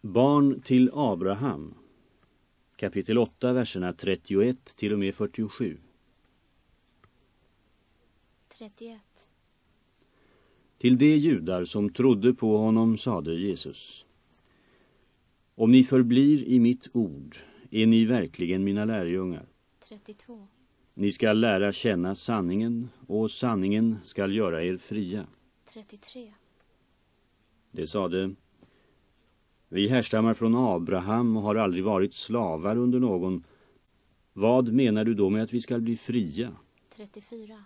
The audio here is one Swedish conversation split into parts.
Barn till Abraham Kapitel 8, verserna 31 till och med 47 31. Till de judar som trodde på honom sade Jesus Om ni förblir i mitt ord är ni verkligen mina lärjungar. 32. Ni skall lära känna sanningen och sanningen skall göra er fria. 33. Det sade Vi härstammar från Abraham och har aldrig varit slavar under någon. Vad menar du då med att vi skall bli fria? 34.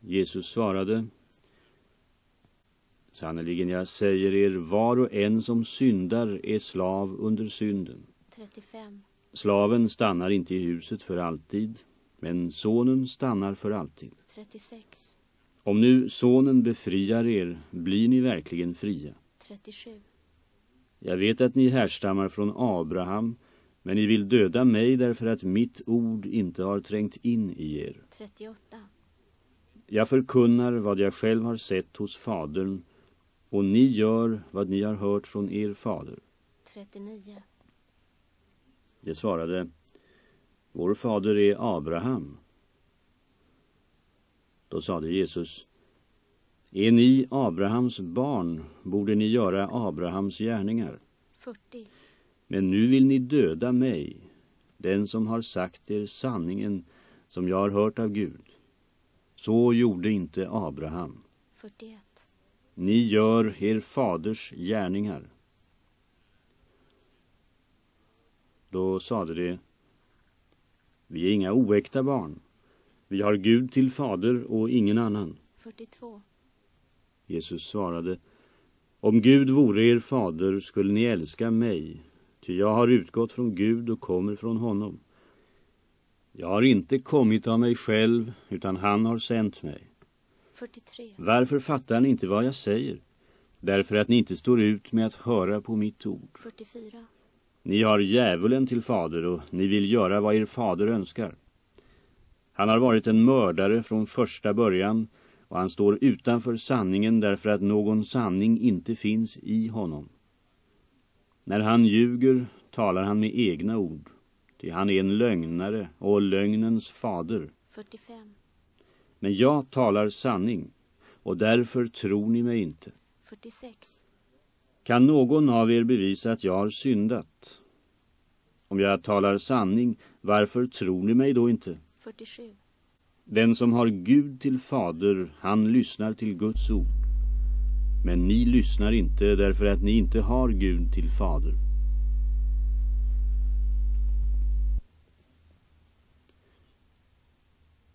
Jesus svarade Sannerligen, jag säger er, var och en som syndar är slav under synden. 35. Slaven stannar inte i huset för alltid, men sonen stannar för alltid. 36. Om nu sonen befriar er, blir ni verkligen fria. 37. Jag vet att ni härstammar från Abraham, men ni vill döda mig därför att mitt ord inte har trängt in i er. 38. Jag förkunnar vad jag själv har sett hos fadern, och ni gör vad ni har hört från er fader. 39. Det svarade, vår fader är Abraham. Då sade Jesus, är ni Abrahams barn borde ni göra Abrahams gärningar. 40. Men nu vill ni döda mig, den som har sagt er sanningen som jag har hört av Gud. Så gjorde inte Abraham. 41. Ni gör er faders gärningar. Då sade de, vi är inga oäkta barn. Vi har Gud till fader och ingen annan. 42. Jesus svarade, om Gud vore er fader skulle ni älska mig, ty jag har utgått från Gud och kommer från honom. Jag har inte kommit av mig själv, utan han har sänt mig. 43. Varför fattar ni inte vad jag säger? Därför att ni inte står ut med att höra på mitt ord. 44. Ni har djävulen till fader och ni vill göra vad er fader önskar. Han har varit en mördare från första början och han står utanför sanningen därför att någon sanning inte finns i honom. När han ljuger talar han med egna ord, ty han är en lögnare och lögnens fader. 45. Men jag talar sanning och därför tror ni mig inte. 46. Kan någon av er bevisa att jag har syndat? Om jag talar sanning, varför tror ni mig då inte? 47. Den som har Gud till fader, han lyssnar till Guds ord. Men ni lyssnar inte därför att ni inte har Gud till fader.